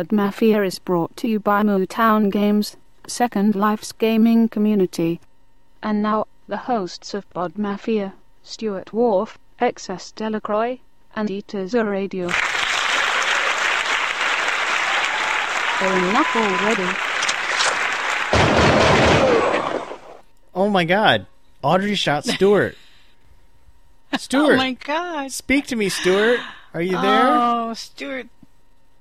Pod Mafia is brought to you by Mootown Games, Second Life's gaming community. And now, the hosts of Pod Mafia, Stuart Wharf, XS Delacroix, and Eaters Radio. They're enough already. Oh my god. Audrey shot Stuart. Stuart, Oh my god. speak to me, Stuart. Are you there? Oh, Stuart.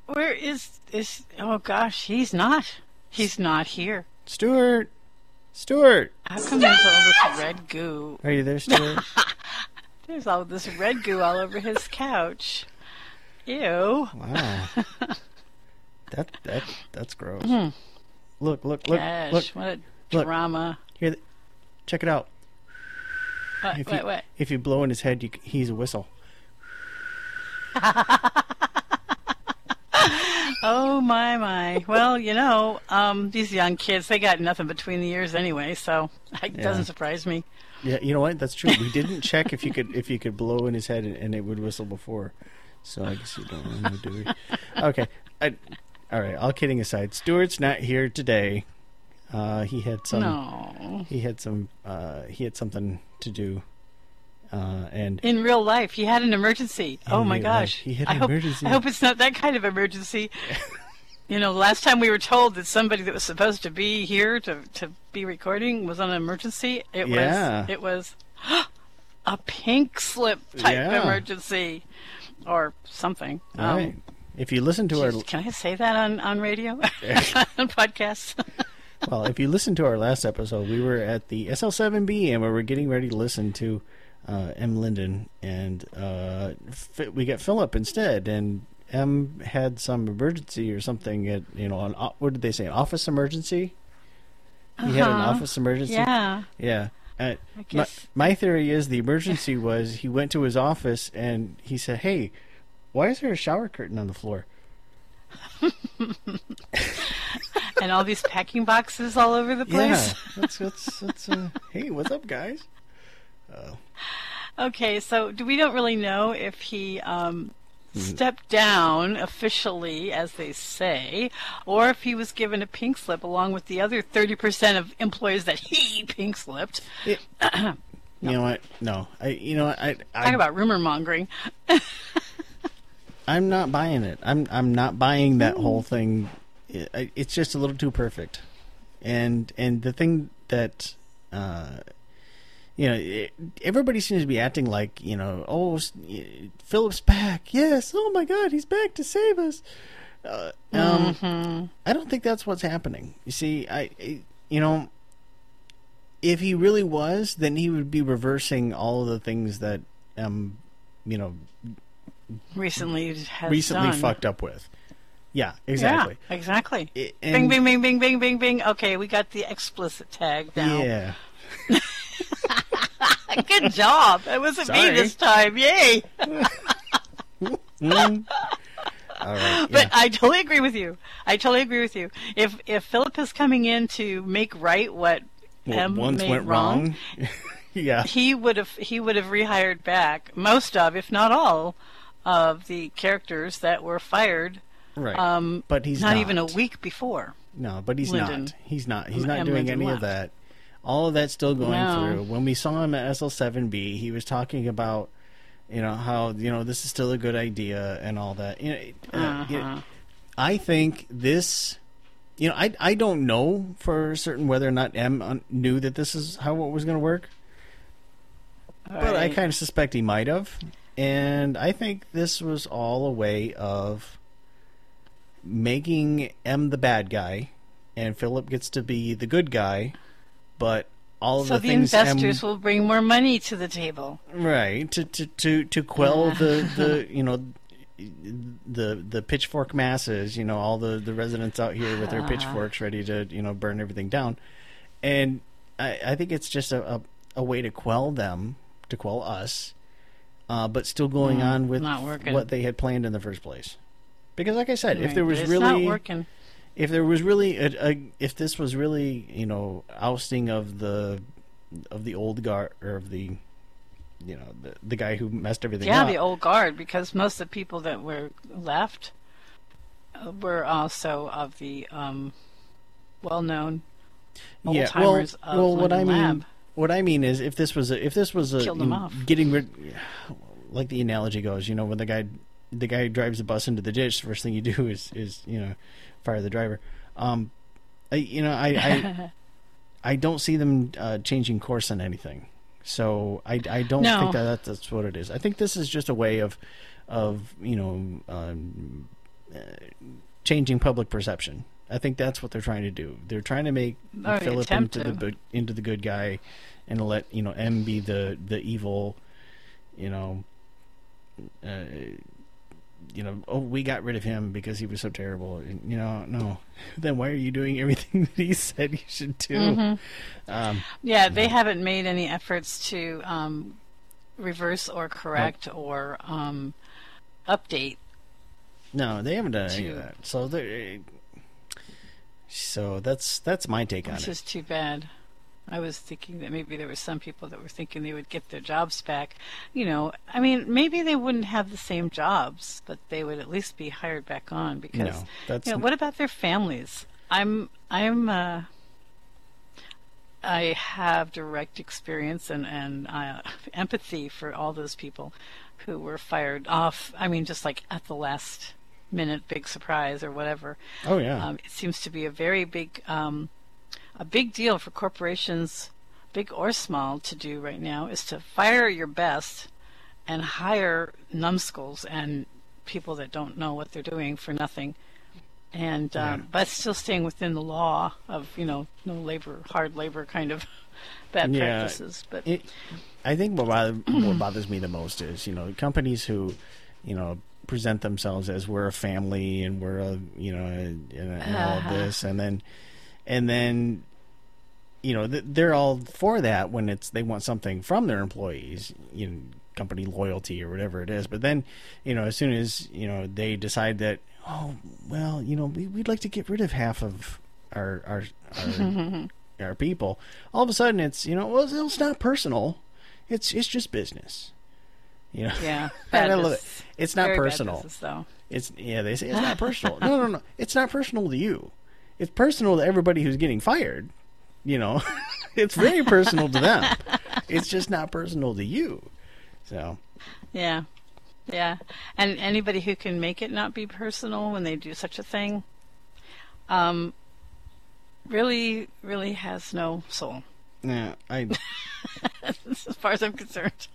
Where is is oh gosh, he's not. He's not here. Stuart. Stuart. How come there's all this red goo? Are you there, Stuart? There's all this red goo all over his couch. Ew. wow. That that that's gross. Hmm. Look, look, look, Gosh, look. what a look. drama. Here, check it out. What, If what, you what? if you blow in his head, you, he's a whistle. Oh my my. Well, you know, um, these young kids, they got nothing between the ears anyway, so it Yeah. doesn't surprise me. Yeah, you know what? That's true. We didn't check if you could if you could blow in his head and, and it would whistle before. So I guess you don't know, do we? Okay. I, all right. All kidding aside, Stuart's not here today. Uh, he had some. No. He had some. Uh, he had something to do. Uh, and In real life, he had an emergency. oh my real life, gosh. he had I an hope. I hope it's not that kind of emergency. you know, last time we were told that somebody that was supposed to be here to, to be recording was on an emergency. It Yeah. was it was a pink slip type Yeah. emergency or something. Um, right. If you listen to our Can I say that on, on radio? on podcasts? well, if you listen to our last episode, we were at the SL7B and we were getting ready to listen to uh, M. Linden, and uh, we got Philip instead, and M had some emergency or something. At you know, an what did they say? An office emergency. He had an Uh-huh. office emergency. yeah. Yeah. Uh, my, my theory is the emergency was he went to his office and he said, "Hey, why is there a shower curtain on the floor?" and all these packing boxes all over the place. Yeah, that's that's that's. Uh, hey, what's up, guys? Okay, so do we don't really know if he um, stepped down officially, as they say, or if he was given a pink slip along with the other thirty percent of employees that he pink slipped. It- You know what? No, I. You know what? I. Talk about rumor mongering. I'm not buying it. I'm. I'm not buying that whole thing. It, it's just a little too perfect, and and the thing that. Uh, you know, it, everybody seems to be acting like you know, oh, Philip's back. Yes, oh my God, he's back to save us. Uh, um, I don't think that's what's happening. You see, I, you know, if he really was, then he would be reversing all of the things that, um, you know, Recently has recently done. fucked up with. Yeah, exactly. Yeah, exactly. I- bing, bing, bing, bing, bing, bing, bing. Okay, we got the explicit tag now. Yeah. Good job. It wasn't Sorry. me this time. Yay. Mm. Right. But. I totally agree with you. I totally agree with you. If if Philip is coming in to make right what Well, M once made went wrong. yeah. he would have he would have rehired back most of, if not all, of the characters that were fired. Right. Um, but he's not, not, even a week before. No, but he's Linden. not. He's not. He's not M. doing Linden any of that. All of that's still going No. through. When we saw him at SL7B, he was talking about, you know, how you know this is still a good idea and all that. You know, uh, you know, Uh-huh. I think this. You know, I I don't know for certain whether or not M knew that this is how it was going to work, but I kind of suspect he might have. And I think this was all a way of making M the bad guy, and Philip gets to be the good guy. But all of so the the things investors M, will bring more money to the table. right to to to to quell the the you know the the pitchfork masses. You know all the the residents out here with their pitchforks ready to you know burn everything down. And I, I think it's just a, a a way to quell them, to quell us, uh, but still going on with Mm, what they had planned in the first place. Because, like I said, if there was it's really not working. If there was really a, a if this was really you know ousting of the of the old guard or of the you know the, the guy who messed everything Yeah, up Yeah, the old guard, because most of the people that were left were also of the um, well-known old yeah, well, timers of well, what I mean, Lab. what I mean is, if this was a, if this was a, Killed them in- off. getting rid, like the analogy goes, you know, when the guy, the guy drives the bus into the ditch, the first thing you do is, is you know, fire the driver. Um, I, you know, I, I, I don't see them uh, changing course on anything. So I, I don't No. think that that that's what it is. I think this is just a way of, of you know, um, uh, changing public perception. I think that's what they're trying to do. They're trying to make Philip into the to. bu- into the good guy, and let you know M be the the evil, you know. Uh, you know, oh, we got rid of him because he was so terrible. And, you know, no. Then why are you doing everything that he said you should do? Mm-hmm. Um, Yeah, they haven't made any efforts to um, reverse or correct or um, update. no, they haven't done any of that. So they so that's that's my take on it. it. is just too bad. I was thinking that maybe there were some people that were thinking they would get their jobs back. You know, I mean, maybe they wouldn't have the same jobs, but they would at least be hired back on because No, that's you know, what about their families? I'm I'm uh I have direct experience and and uh, empathy for all those people who were fired off. I mean, just like at the last minute, big surprise or whatever. oh yeah. Um, it seems to be a very big, um, a big deal for corporations, big or small, to do right now is to fire your best and hire numbskulls and people that don't know what they're doing for nothing. And um, Yeah. but still staying within the law of you know no labor, hard labor kind of bad Yeah. practices. But It, I think what, bother, what bothers me the most is you know companies who, you know, present themselves as we're a family and we're a you know and, and all of Uh-huh. this and then and then you know they're all for that when it's they want something from their employees you know company loyalty or whatever it is but then you know as soon as you know they decide that oh well you know we, we'd like to get rid of half of our our our, our people all of a sudden it's you know well it's not personal it's it's just business you know yeah, I love it. it's not personal business, though. it's yeah, they say it's not personal. No, no, no. It's not personal to you. It's personal to everybody who's getting fired. You know, it's very personal to them. It's just not personal to you. So Yeah. Yeah. And anybody who can make it not be personal when they do such a thing um really really has no soul yeah, I as far as I'm concerned.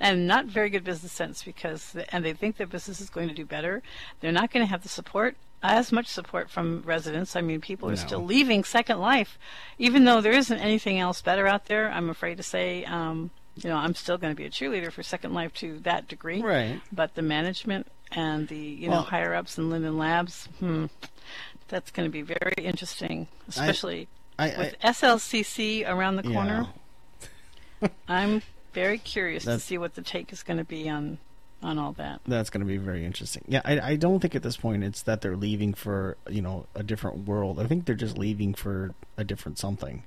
And not very good business sense because the, and they think their business is going to do better. They're not going to have the support as much support from residents. I mean, people are No. still leaving Second Life, even though there isn't anything else better out there. I'm afraid to say, um, you know, I'm still going to be a cheerleader for Second Life to that degree. right. But the management and the you know Well- higher ups in Linden Labs, hmm, that's going to be very interesting, especially I, I with SLCC around the yeah. corner. I'm very curious to see what the take is going to be on on all that. That's going to be very interesting. Yeah, I, I don't think at this point it's that they're leaving for you know a different world. I think they're just leaving for a different something.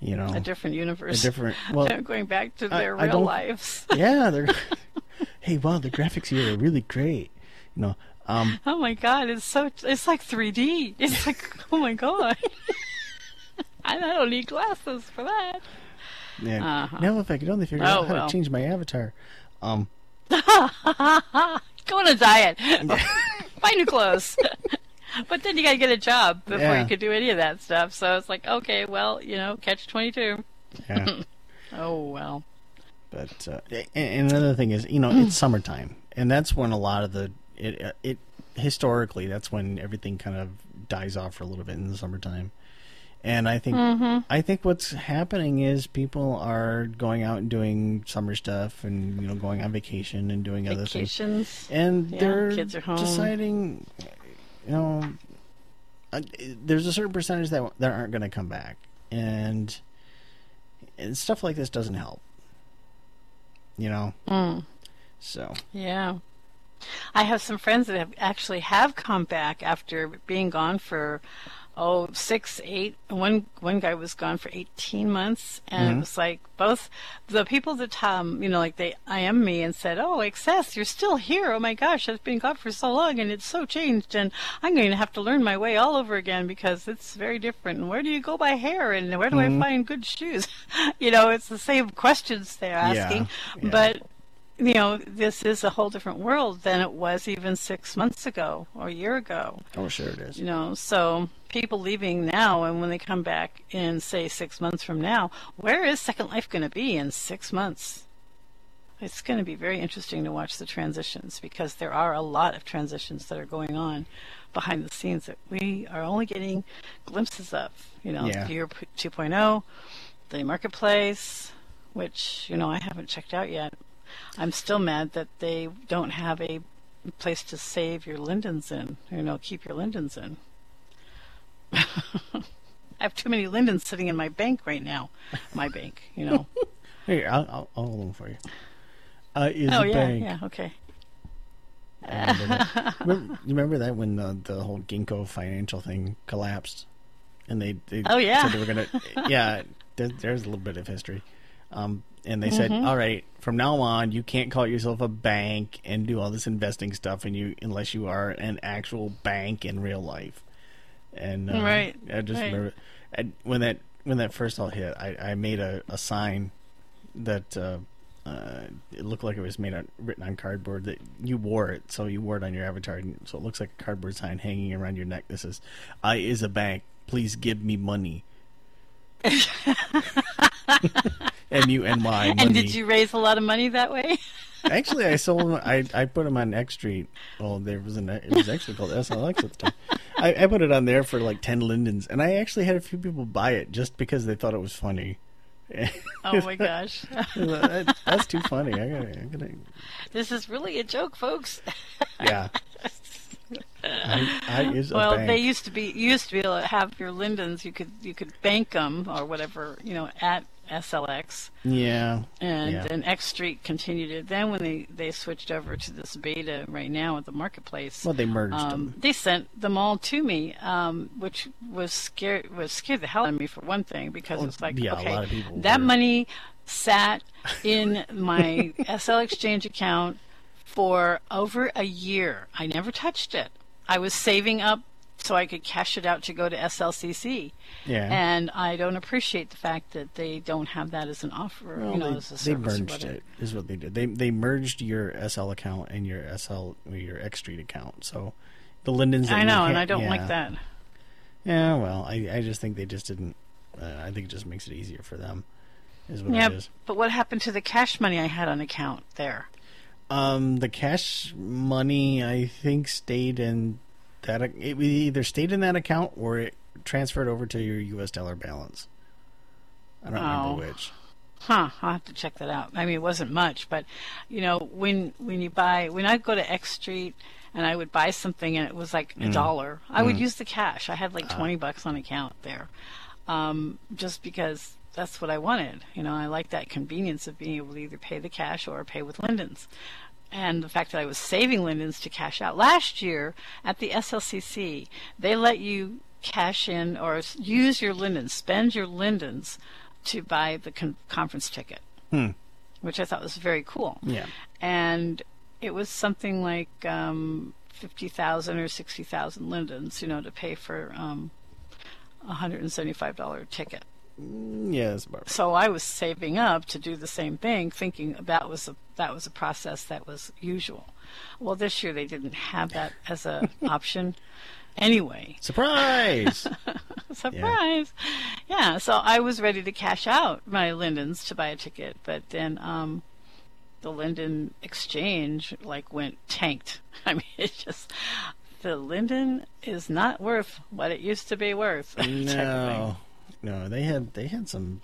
You know, A different a universe. different. Well, They're going back to their I real don't- lives. yeah, they're. hey, wow, the graphics here are really great. You know, um, Oh my god, it's so it's like 3D. It's like oh my god. I don't need glasses for that. Yeah. Uh-huh. Now if I could only figure Oh, out how well. to change my avatar. Um Go on a diet. Buy new clothes. but then you got to get a job before Yeah. you could do any of that stuff. So it's like, okay, well, you know, catch 22. yeah. Oh, well. but uh, and, another thing is, you know, it's summertime. And that's when a lot of the it it historically that's when everything kind of dies off for a little bit in the summertime. And I think I think what's happening is people are going out and doing summer stuff and you know going on vacation and doing other things. Vacations. and Yeah, they're kids are home. deciding, you know, uh, there's a certain percentage that that aren't going to come back, and and stuff like this doesn't help. You know, Mm, so yeah. I have some friends that have actually have come back after being gone for oh six, eight. One one guy was gone for eighteen months, and it was like both the people that um you know like they i am me and said, oh XS you're still here. Oh my gosh, I've been gone for so long, and it's so changed, and I'm going to have to learn my way all over again because it's very different. And where do you go by hair, and where do I find good shoes? you know, it's the same questions they're asking, yeah. but you know, this is a whole different world than it was even six months ago or a year ago. Oh, sure it is. You know, so people leaving now and when they come back in, say, six months from now, where is Second Life going to be in six months? It's going to be very interesting to watch the transitions because there are a lot of transitions that are going on behind the scenes that we are only getting glimpses of. You know, Yeah. Gear 2.0, the marketplace, which, you know, I haven't checked out yet. I'm still mad that they don't have a place to save your lindens in, you know, keep your lindens in. I have too many lindens sitting in my bank right now. My bank, you know. Here, I'll, I'll, I'll hold them for you. Uh, is oh yeah, bank. yeah, okay. Remember remember, you remember that when the, the whole Ginko financial thing collapsed, and they, they Oh, yeah. said they were gonna yeah. There, there's a little bit of history, um, and they said, Mm-hmm. all right, from now on, you can't call yourself a bank and do all this investing stuff, and you unless you are an actual bank in real life. And uh, Right, I just right. remember and when that when that first all hit, I, I made a, a sign that uh, uh, it looked like it was made on written on cardboard that you wore it, so you wore it on your avatar, and so it looks like a cardboard sign hanging around your neck. This is, "I is a bank. Please give me money." M U N Y. And did you raise a lot of money that way? Actually, I sold them. I, I put them on X Street. Well, there was an. It was actually called SLX at the time. I, I put it on there for like ten lindens, and I actually had a few people buy it just because they thought it was funny. oh my gosh. That- that's too funny. I gotta, I gotta this is really a joke, folks. yeah. I, I well, they used to be used to be able to have your lindens. You could you could bank them or whatever, you know, at SLX. yeah, and yeah. then X Street continued it. Then when they, they switched over to this beta right now at the marketplace, Well, they merged um, them. they sent them all to me, um, which was scared was scared the hell out of me for one thing because Oh, it's like yeah, okay, lot of people that were. money sat in my SL Exchange account for over a year. I never touched it. I was saving up so I could cash it out to go to SLCC. Yeah. And I don't appreciate the fact that they don't have that as an offer, Well, you know, they, as a they merged it. Is what they did. They they merged your SL account and your SL your X Street account. So the Lindens. I know, and I don't like that. Yeah, well, I I just think they just didn't. Uh, I think it just makes it easier for them. Is what Yeah, it is. but what happened to the cash money I had on account there? Um, the cash money I think stayed in that. It either stayed in that account or it transferred over to your U.S. dollar balance. I don't Oh. remember which. Huh, I'll have to check that out. I mean, it wasn't much, but you know, when when you buy, when I go to X Street and I would buy something and it was like Mm. a dollar, I would use the cash. I had like twenty bucks on account there, um, just because that's what I wanted. You know, I like that convenience of being able to either pay the cash or pay with Lindens. And the fact that I was saving Lindens to cash out last year at the SLCC, they let you cash in or use your Lindens, spend your Lindens to buy the con- conference ticket, Hmm. which I thought was very cool. Yeah. And it was something like um, fifty thousand or sixty thousand lindens, you know, to pay for um, a hundred and seventy-five dollar ticket. Yeah, that's. So I was saving up to do the same thing, thinking that was a that was a process that was usual. Well, this year they didn't have that as a option. Anyway, Surprise! surprise! Yeah. so I was ready to cash out my Lindens to buy a ticket, but then um, the Linden exchange like went tanked. I mean, it just the Linden is not worth what it used to be worth. type of thing. no, no, they had they had some.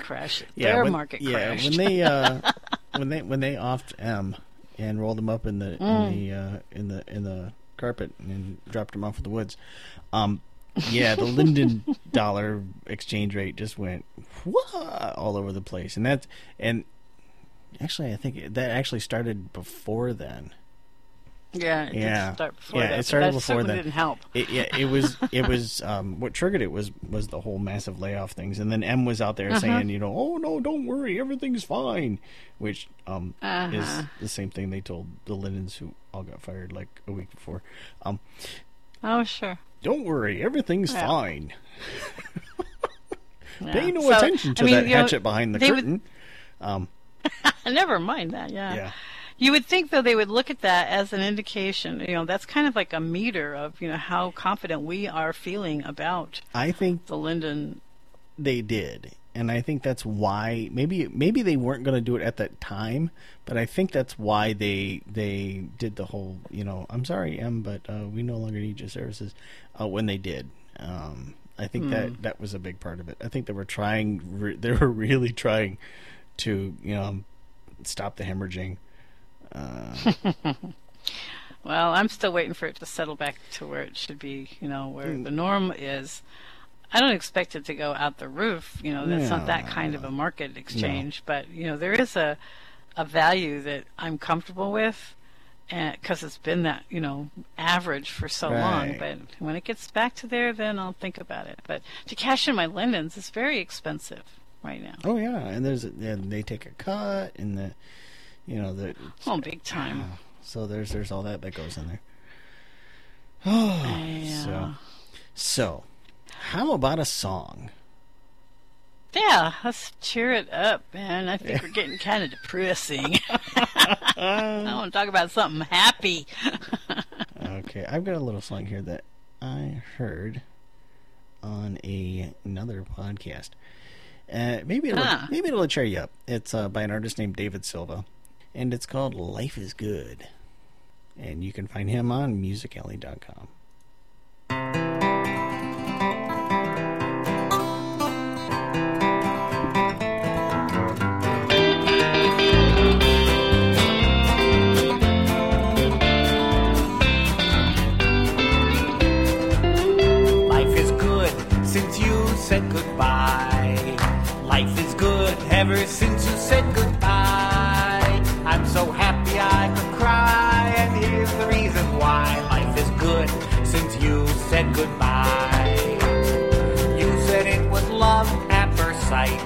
Crash. Yeah, Their when, market yeah, crashed. when they uh, when they when they offed M and rolled them up in the Mm. in the uh, in the in the carpet and dropped them off in the woods. Um, yeah, the Linden dollar exchange rate just went all over the place, and that's and actually I think that actually started before then. Yeah, it Yeah. start before Yeah, that. it started that before then. didn't help. It, yeah, it was it was um, what triggered it was was the whole massive layoff things, and then M was out there Uh-huh. saying, you know, oh no, don't worry, everything's fine, which um, is Uh-huh. the same thing they told the Lindens who all got fired like a week before. Um, Oh, sure. don't worry, everything's Yeah. fine. Yeah. Pay no So, attention to I mean, that you know, hatchet behind the they would- curtain. um, Never mind that. Yeah. yeah, You would think though they would look at that as an indication. You know, that's kind of like a meter of you know how confident we are feeling about I think the Linden. they did and i think that's why maybe maybe they weren't going to do it at that time but i think that's why they they did the whole you know i'm sorry M but uh, we no longer need your services uh, when they did um, i think that that was a big part of it i think they were trying re- they were really trying to you know stop the hemorrhaging uh, Well, I'm still waiting for it to settle back to where it should be. You know, where the norm is. I don't expect it to go out the roof. You know, that's not that kind of a market exchange. But you know, there is a a value that I'm comfortable with, because it's been that you know average for so long. But when it gets back to there, then I'll think about it. But to cash in my lindens is very expensive right now. oh yeah and there's and they take a cut and the you know the Oh, big time. So there's there's all that that goes in there. Oh, Yeah. so so how about a song? Yeah, let's cheer it up, man. I think we're getting kind of depressing. I want to talk about something happy. Okay, I've got a little song here that I heard on a another podcast. Uh, maybe it'll, Ah. maybe it'll cheer you up. It's uh, by an artist named David Silva, and it's called "Life Is Good," and you can find him on musicalley.com. Life is good since you said goodbye. Life is good ever since you said goodbye. Said goodbye. You said it was love at first sight.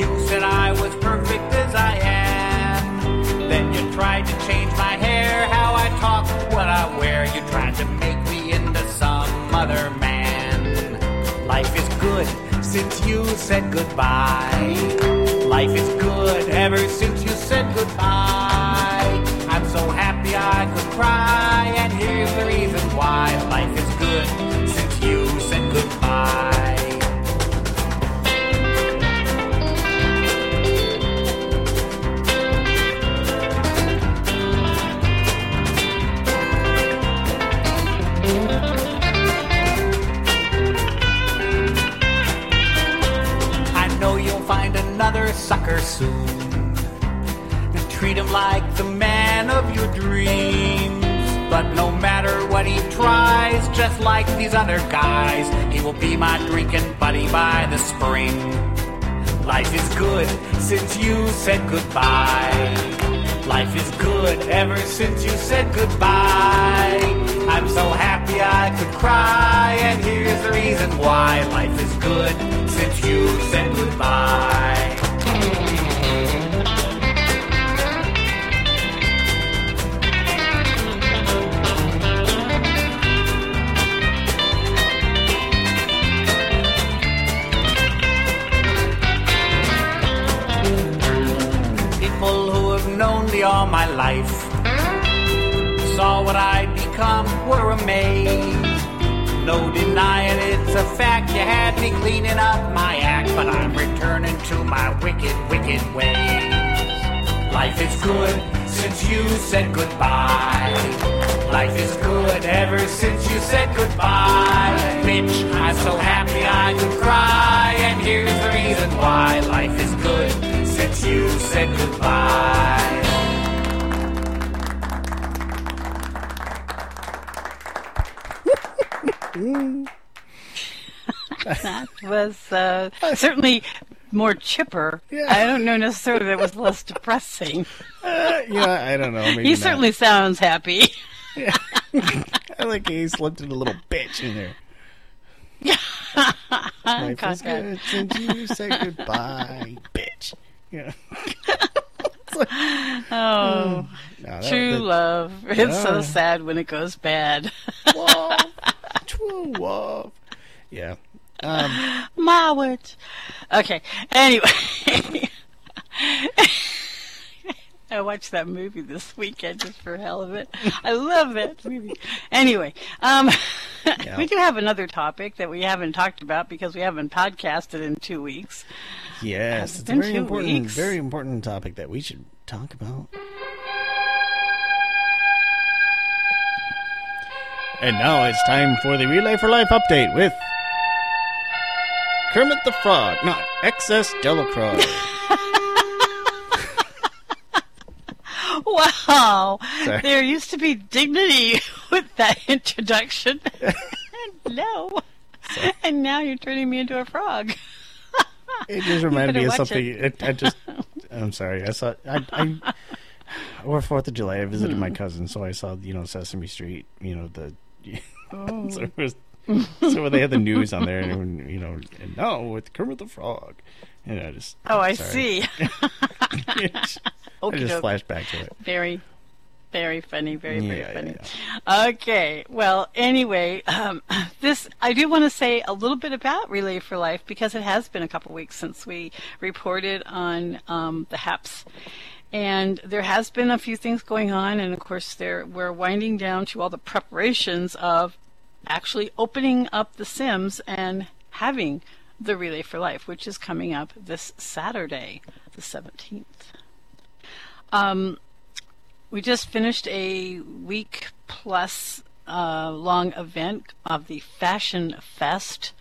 You said I was perfect as I am. Then you tried to change my hair, how I talk, what I wear. You tried to make me into some other man. Life is good since you said goodbye. Life is good ever since you said goodbye. Sucker soon. And treat him like the man of your dreams. But no matter what he tries, just like these other guys, he will be my drinking buddy by the spring. Life is good since you said goodbye. Life is good ever since you said goodbye. I'm so happy I could cry, and here's the reason why. Life is good since you said goodbye. Have all my life saw what I'd become, were amazed. No denying it's a fact, you had me cleaning up my act, but I'm returning to my wicked, wicked ways. Life is good since you said goodbye. Life is good ever since you said goodbye. Bitch, I'm so happy I could cry, and here's the reason why. Life is good since you said goodbye. That was uh, certainly more chipper. Yeah. I don't know necessarily that it was less depressing. Uh, yeah, I don't know. Maybe he not. certainly sounds happy. Yeah. I like he slipped in a little bitch in there. Life is good since you said goodbye, bitch. Yeah. Oh, No, that- true that- love. It's so sad when it goes bad. True love. Yeah. Um, My words. Okay. Anyway. I watched that movie this weekend just for hell of it. I love that movie. Anyway, um, Yeah. we do have another topic that we haven't talked about because we haven't podcasted in two weeks. yes, Has it it's a very important, weeks? very important topic that we should talk about. And now it's time for the Relay for Life update with Kermit the Frog, not XS Delacroix. Wow. Sorry. There used to be dignity with that introduction. no. And now you're turning me into a frog. It just reminded me of something. It. I just, I'm sorry. I saw. I. I or Fourth of July, I visited Hmm. my cousin, so I saw you know Sesame Street. You know the. Oh. so it was. So when they had the news on there, and you know, and now with Kermit the Frog, and I just. Oh, I sorry. see. I just flashed back to it. Very, very funny. Very, very Yeah, funny. yeah, Okay. Well, anyway, um, this I do want to say a little bit about Relay for Life because it has been a couple weeks since we reported on um, the HAPS. And there has been a few things going on, and of course, there we're winding down to all the preparations of actually opening up the Sims and having the Relay for Life, which is coming up this Saturday, the 17th. Um, we just finished a week plus uh, long event of the Fashion Fest,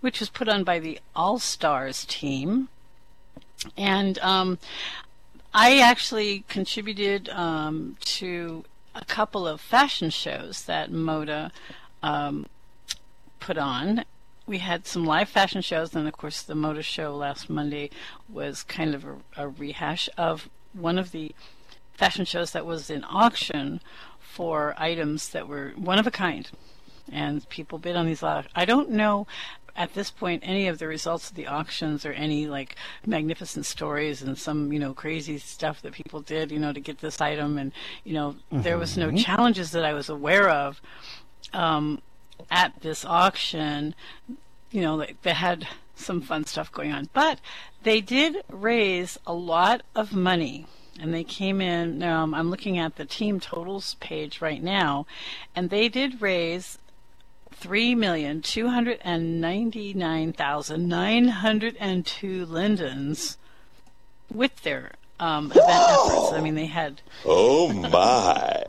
which was put on by the All Stars team. And um, I actually contributed um, to a couple of fashion shows that Moda um, put on. We had some live fashion shows, and of course, the Moda show last Monday was kind of a, a rehash of one of the fashion shows that was in auction for items that were one of a kind. And people bid on these. lot- I don't know at this point any of the results of the auctions or any like magnificent stories and some you know crazy stuff that people did you know to get this item and you know there was no challenges that I was aware of um, at this auction you know they, that had some fun stuff going on but they did raise a lot of money and they came in um, i'm looking at the team totals page right now and they did raise three million two hundred and ninety nine thousand nine hundred and two lindens with their um, event efforts. I mean, they had Oh my.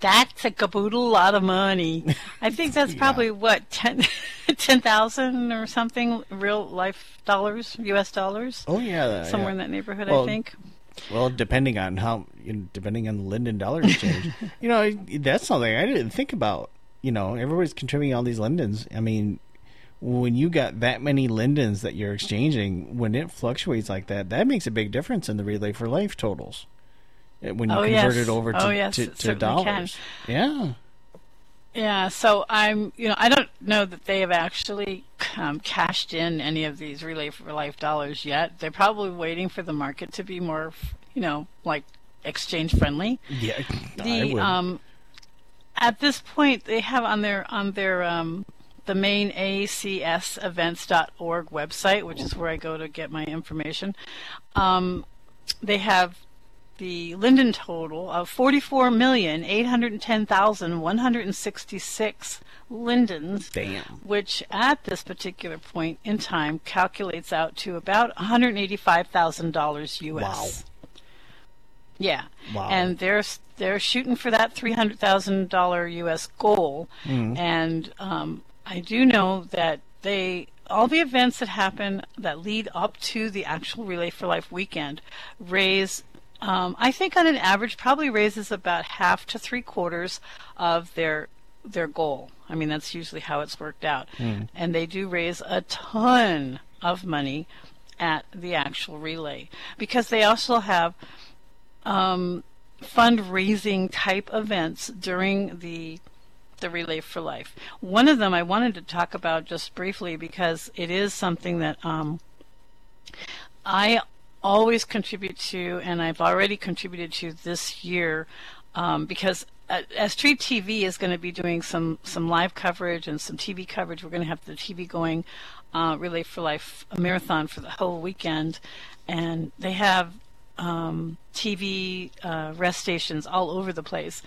That's a caboodle lot of money. I think that's probably what ten ten thousand or something real life dollars, U.S. dollars, Oh yeah, somewhere yeah. in that neighborhood. Well, I think. Well, depending on how, you know, depending on the Linden dollar exchange, you know, that's something I didn't think about. You know, everybody's contributing all these Lindens. I mean, when you got that many Lindens that you're exchanging, when it fluctuates like that, that makes a big difference in the Relay for Life totals. Uh, When you Oh, convert yes. it over to, Oh, yes, to, to certainly can. dollars. Yeah. Yeah, so I'm, you know, I don't know that they have actually um, cashed in any of these Relay for Life dollars yet. They're probably waiting for the market to be more, you know, like exchange friendly. Yeah. I would. um, at this point, they have on their on their um, the main acsevents.org website, which is where I go to get my information. Um, they have the Linden total of forty-four million eight hundred ten thousand one hundred sixty-six lindens, Damn. which at this particular point in time calculates out to about one hundred eighty-five thousand dollars U.S. Wow. Yeah, Wow. and they're they're shooting for that three hundred thousand dollar U.S. goal, Mm-hmm. and um, I do know that they all the events that happen that lead up to the actual Relay for Life weekend raise. Um, I think on an average probably raises about half to three quarters of their their goal. I mean that's usually how it's worked out, Hmm. and they do raise a ton of money at the actual relay because they also have um, fundraising type events during the the Relay for Life. One of them I wanted to talk about just briefly because it is something that um, I always contribute to, and I've already contributed to this year um, because uh, as Treet TV is going to be doing some some live coverage and some TV coverage, we're going to have the TV going uh, Relay for Life a marathon for the whole weekend, and they have um, TV uh, rest stations all over the place.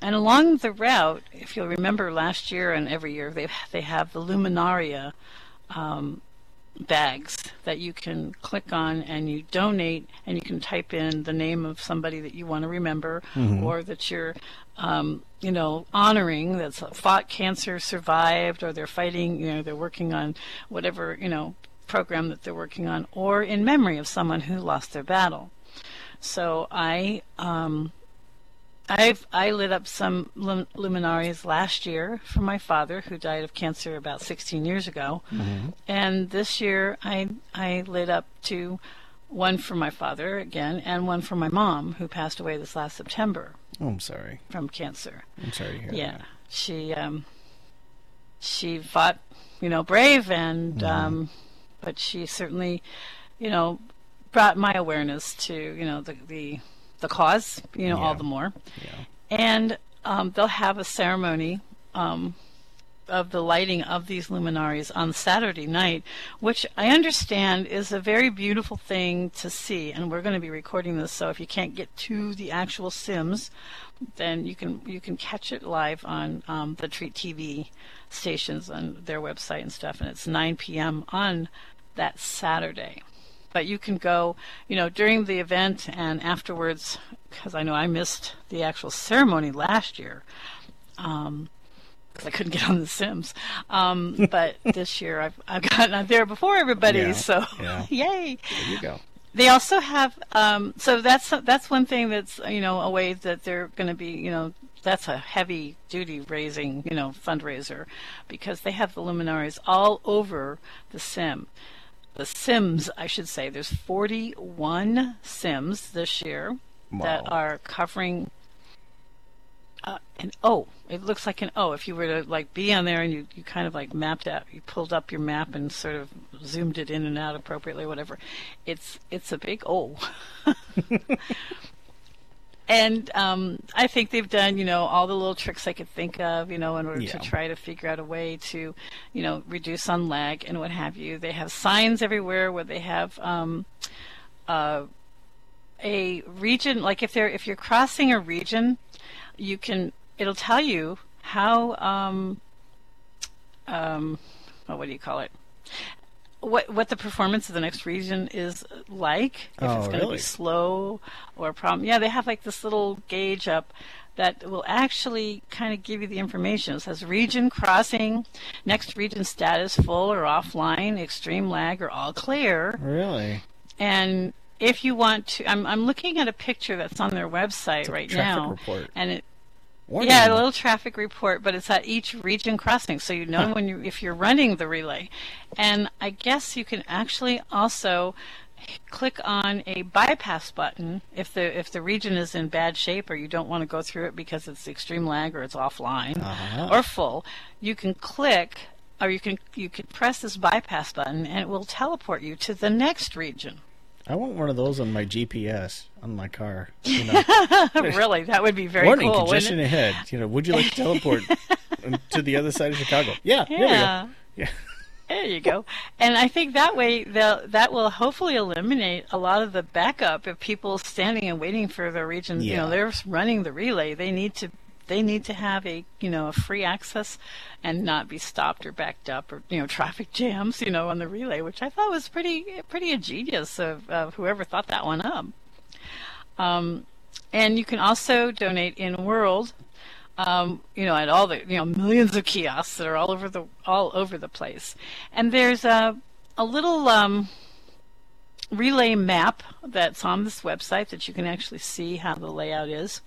And along the route, if you'll remember last year and every year, they they have the Luminaria um, bags that you can click on and you donate and you can type in the name of somebody that you want to remember or that you're um, you know honoring that's fought cancer survived or they're fighting you know they're working on whatever you know program that they're working on or in memory of someone who lost their battle. So i um, I've I lit up some lum- luminaries last year for my father, who died of cancer about 16 years ago, and this year I I lit up two, one for my father again, and one for my mom, who passed away this last September Oh, I'm sorry. from cancer. I'm sorry to hear Yeah, that. she um, she fought, you know, brave, and um, but she certainly, you know, brought my awareness to you know the the, the cause, you know, all the more. Yeah. And um, they'll have a ceremony um, of the lighting of these luminaries on Saturday night, which I understand is a very beautiful thing to see. And we're going to be recording this, so if you can't get to the actual Sims, then you can you can catch it live on um, the Treet TV stations on their website and stuff. And it's 9 p.m. on that Saturday but you can go, you know, during the event and afterwards, because I know I missed the actual ceremony last year, um, because I couldn't get on The Sims. Um, but this year I've I've gotten out there before everybody, Yeah, so yeah. yay! There you go. They also have, um, so that's that's one thing that's you know a way that they're going to be, you know, that's a heavy duty raising, you know, fundraiser, because they have the luminaries all over the sim the Sims, I should say. There's 41 Sims this year that are covering uh, an O. It looks like an O. If you were to like be on there and you, you kind of like mapped out, you pulled up your map and sort of zoomed it in and out appropriately, whatever. It's it's a big O. And um, I think they've done, you know, all the little tricks I could think of, you know, in order Yeah. to try to figure out a way to, you know, reduce on lag and what have you. They have signs everywhere where they have um, uh, a region, like if they're if you're crossing a region, you can it'll tell you how um, um, well, what do you call it? What what the performance of the next region is like? If Oh, it's going to really? be slow or a problem. Yeah, they have like this little gauge up that will actually kind of give you the information. It says region crossing, next region status full or offline, extreme lag or all clear. Really? And if you want to, I'm I'm looking at a picture that's on their website right traffic now, report. and it Warning. yeah, a little traffic report, but it's at each region crossing, so you know when you if you're running the relay. And I guess you can actually also click on a bypass button if the if the region is in bad shape or you don't want to go through it because it's extreme lag or it's offline Uh-huh. or full. You can click or you can you can press this bypass button and it will teleport you to the next region. I want one of those on my GPS on my car. You know, really, that would be very warning, cool. congestion ahead. You know, would you like to teleport to the other side of Chicago? Yeah, here we go. Yeah. Yeah. There you go. And I think that way that will hopefully eliminate a lot of the backup of people standing and waiting for their region. You know, they're running the relay. They need to they need to have a you know a free access and not be stopped or backed up or you know traffic jams you know on the relay, which I thought was pretty pretty ingenious of, of whoever thought that one up. Um, and you can also donate in World um, you know, at all the you know millions of kiosks that are all over the all over the place. And there's a a little um, relay map that's on this website that you can actually see how the layout is,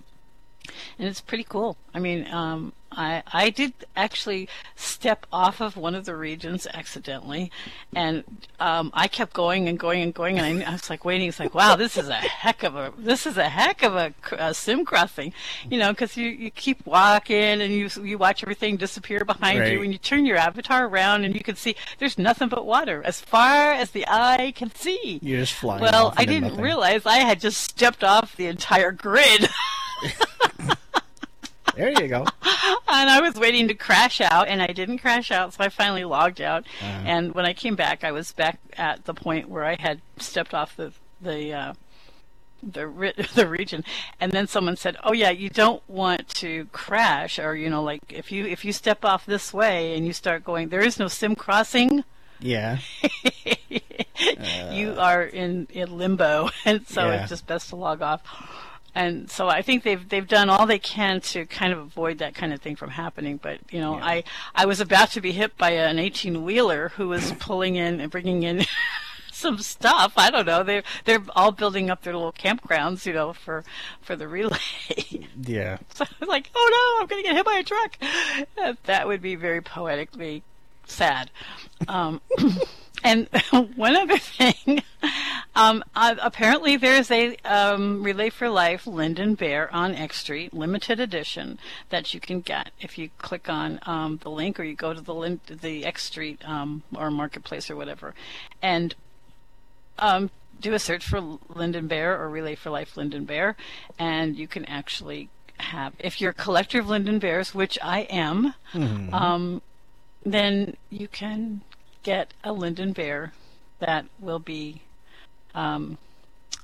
and it's pretty cool. I mean, um, I I did actually step off of one of the regions accidentally, and um, I kept going and going and going, and I, I was like waiting. It's like, wow, this is a heck of a this is a heck of a, a sim crossing, you know, because you, you keep walking and you you watch everything disappear behind Right. you, and you turn your avatar around and you can see there's nothing but water as far as the eye can see. You're just flying. Well, I didn't nothing. realize I had just stepped off the entire grid. There you go. and I was waiting to crash out, and I didn't crash out, so I finally logged out. Uh-huh. And when I came back, I was back at the point where I had stepped off the the uh, the re- the region, and then someone said, "Oh yeah, you don't want to crash, or you know, like if you if you step off this way and you start going, there is no sim crossing." Yeah. you are in, in limbo, and so Yeah. it's just best to log off. And so I think they've they've done all they can to kind of avoid that kind of thing from happening. But you know, Yeah. I I was about to be hit by an 18 wheeler who was pulling in and bringing in. Some stuff. I don't know. They're they're all building up their little campgrounds, you know, for for the relay. Yeah. So I was like, oh no, I'm going to get hit by a truck. That would be very poetically sad. Um, and one other thing, um, uh, apparently there's a um, Relay for Life Linden Bear on X Street limited edition that you can get if you click on um, the link or you go to the lin- the X Street um, or Marketplace or whatever, and um, do a search for Linden Bear or Relay for Life Linden Bear, and you can actually have, if you're a collector of Linden Bears, which I am, um, then you can get a Linden Bear that will be um,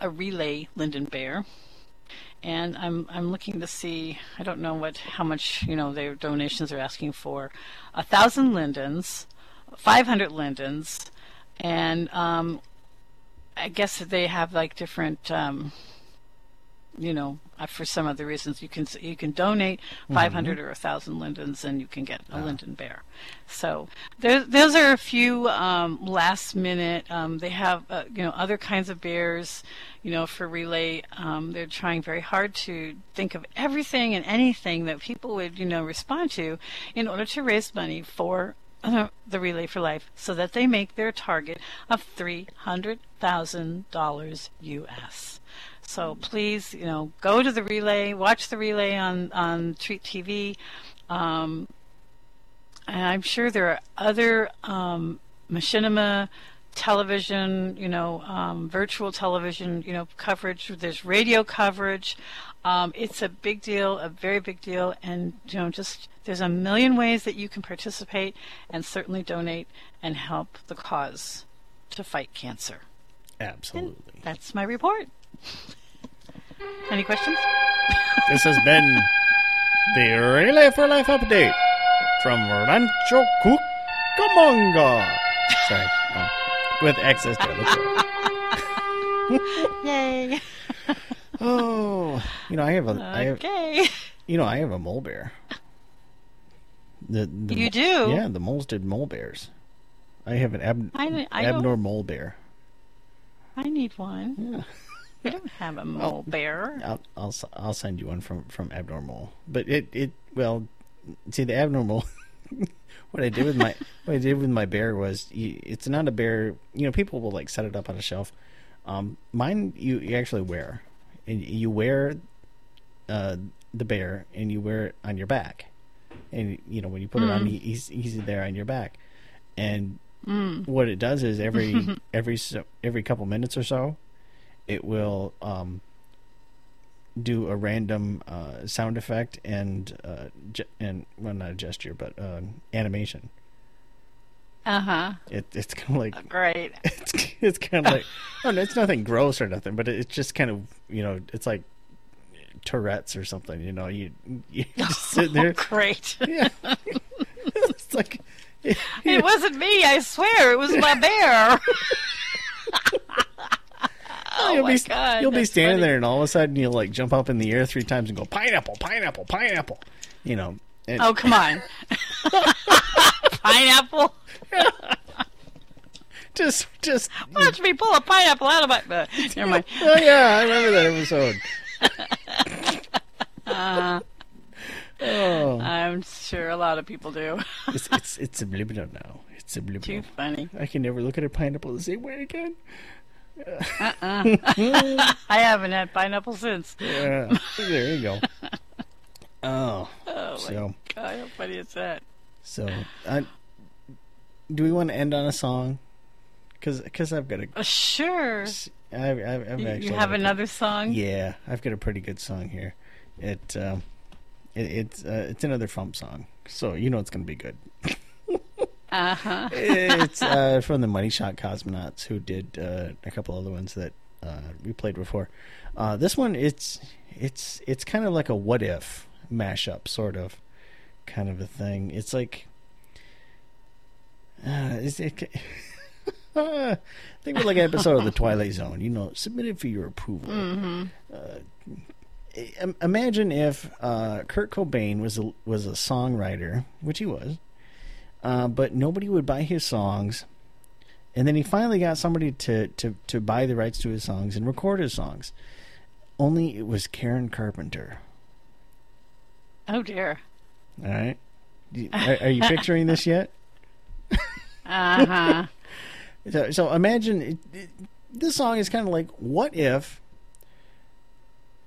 a Relay Linden Bear. And I'm I'm looking to see I don't know what how much you know their donations are asking for a thousand lindens, five hundred lindens, and um, I guess they have like different, um, you know, uh, for some other reasons you can you can donate 500 or a thousand lindens and you can get a linden bear. So there, those are a few um, last minute. Um, they have uh, you know other kinds of bears, you know, for relay. Um, they're trying very hard to think of everything and anything that people would you know respond to in order to raise money for uh, the Relay for Life so that they make their target of $300,000 US. So please, you know, go to the relay, watch the relay on, on Treet TV. Um, and I'm sure there are other um, machinima television, you know, um, virtual television, you know, coverage. There's radio coverage. Um, it's a big deal, a very big deal, and you know, just there's a million ways that you can participate and certainly donate and help the cause to fight cancer. Absolutely. That's my report. Any questions? This has been the Relay for Life update from Rancho Cucamonga. Sorry. oh, with access to the Yay! Oh, you know, I have a, I have, Okay. you know, I have a mole bear. The, the You do? Yeah, the moles did mole bears. I have an ab, I, I abnormal mole bear. I need one. Yeah. I don't have a mole bear. I'll, I'll I'll send you one from from abnormal. But it it well, see the abnormal. what I did with my what I did with my bear was it's not a bear. You know, people will like set it up on a shelf. Um, mine you you actually wear, and you wear uh the bear and you wear it on your back, and you know when you put it on, he- he's he's there on your back, and what it does is every every every couple minutes or so, it will um, do a random uh, sound effect and uh, ge- and well not a gesture but uh, animation. Uh huh. It, it's kind of like Great. it's it's kind of like oh no, it's nothing gross or nothing, but it, it's just kind of you know it's like Tourette's or something. You know you you just sit there. Great. Yeah, it's like. It wasn't me, I swear. It was my bear. Oh you'll be, god. you'll be standing funny. there, and all of a sudden you'll like jump up in the air three times and go pineapple, pineapple, pineapple. You know, and Oh, come on. pineapple? just just Watch me pull a pineapple out of my. Uh, never mind. oh yeah, I remember that episode. Uh, oh, I'm sure a lot of people do. It's it's it's subliminal now. It's Too subliminal. funny. I can never look at a pineapple the same way again. I haven't had pineapple since. Yeah, there you go. Oh, Oh my so god, how funny is that? so uh, do we want to end on a song? Because I've got a Uh, sure. I've, I've, I've You, actually you have another song? Yeah, I've got a pretty good song here. It, um, it it's uh, it's another Fump song, so you know it's gonna be good. Uh huh. it's uh, from the Money Shot Cosmonauts, who did uh, a couple other ones that uh, we played before. Uh, this one, it's it's it's kind of like a what if mashup, sort of, kind of a thing. It's like, uh, is it? think of like an episode of the Twilight Zone. You know, submitted for your approval. Uh, im- imagine if uh, Kurt Cobain was a was a songwriter, which he was, uh, but nobody would buy his songs, and then he finally got somebody to, to, to buy the rights to his songs and record his songs. Only it was Karen Carpenter. Oh dear. All right, are, are you picturing this yet? Uh huh. So, so imagine it, it, this song is kind of like what if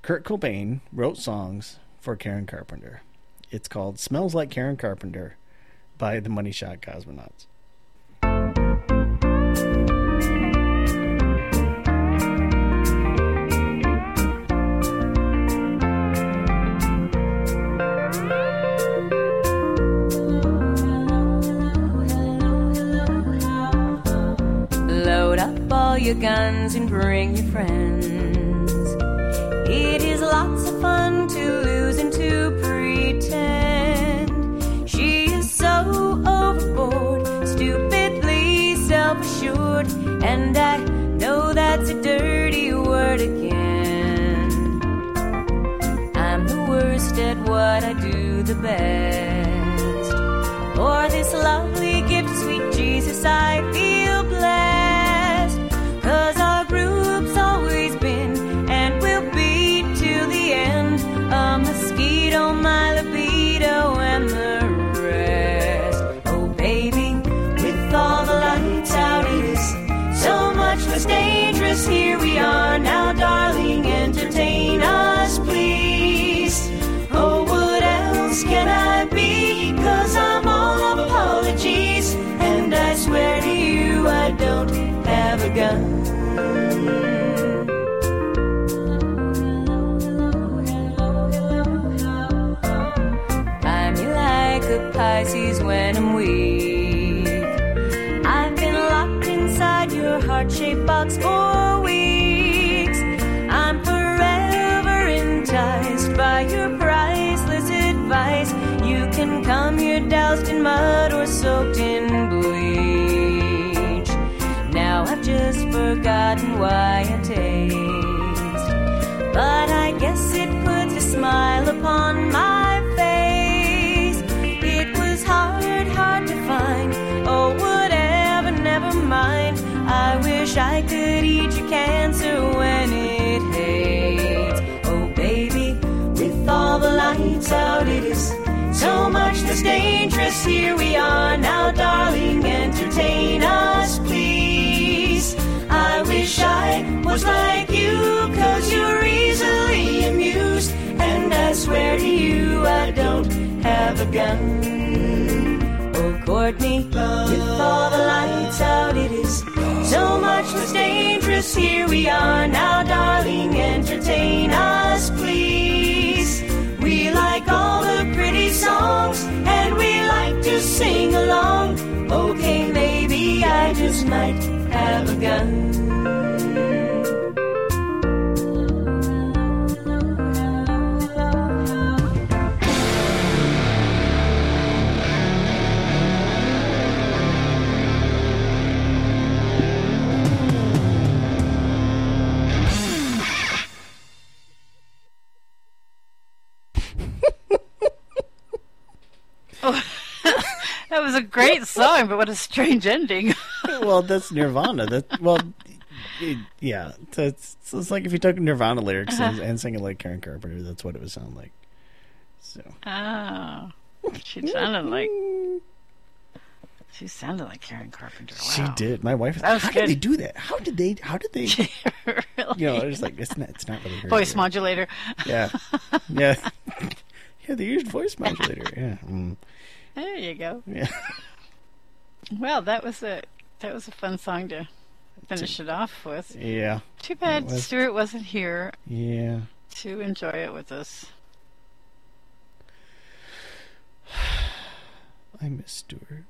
Kurt Cobain wrote songs for Karen Carpenter. It's called "Smells Like Karen Carpenter" by the Money Shot Cosmonauts. Load up all your guns and bring your friends. Best. For this lovely gift, sweet Jesus, I feel blessed. Cause our group's always been and will be till the end. A mosquito, my libido, and the rest. Oh, baby, with all the lights out, it is so much less dangerous. Here we are out, it is so much less dangerous. Here we are now, darling, entertain us, please. I wish I was like you, cause you're easily amused. And I swear to you, I don't have a gun. Oh, Courtney, with all the lights out, it is so much less dangerous. Here we are now, darling, entertain us, please. Like all the pretty songs, and we like to sing along. Okay, maybe I just might have a gun. That was a great song, but what a strange ending. well, that's Nirvana. That well, it, yeah. That's so it's like if you took Nirvana lyrics and, and sang it like Karen Carpenter, that's what it would sound like. So oh. She sounded like she sounded like Karen Carpenter. Wow. She did. My wife. That was how good. did they do that? How did they? How did they? really? You know, I was like, it's not. It's not really her. voice modulator. Yeah, yeah, yeah. They used voice modulator. Yeah, mm, There you go. yeah. Well, that was a that was a fun song to finish it off with. Yeah, Too bad was. Stuart wasn't here yeah. to enjoy it with us. I miss Stuart.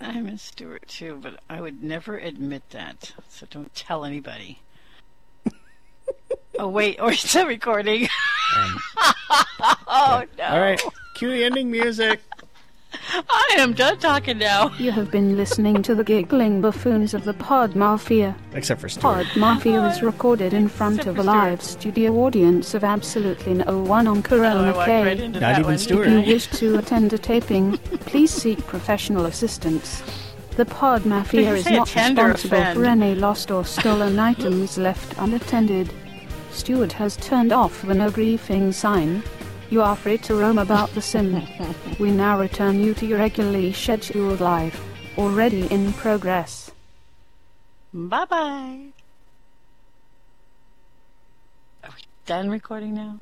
I miss Stuart too, but I would never admit that. So don't tell anybody. oh wait, or it's a recording. Um, oh no! All right, cue the ending music. I am done talking now. You have been listening to the giggling buffoons of the Pod Mafia. Except for Stuart. Pod Mafia is recorded in front Except of a live studio audience of absolutely no one on Oh, I Corona walked K. right Not even one. Stuart. If you wish to attend a taping, please seek professional assistance. The Pod Mafia is not responsible offend? for any lost or stolen items left unattended. Stuart has turned off the no griefing sign. You are free to roam about the sim. we now return you to your regularly scheduled life, already in progress. Bye bye. Are we done recording now?